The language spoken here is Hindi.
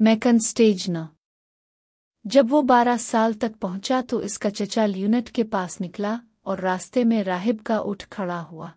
मैकन स्टेज न। जब वो बारह साल तक पहुँचा तो इसका चचा ल्यूनेट के पास निकला और रास्ते में राहिब का उठ खड़ा हुआ।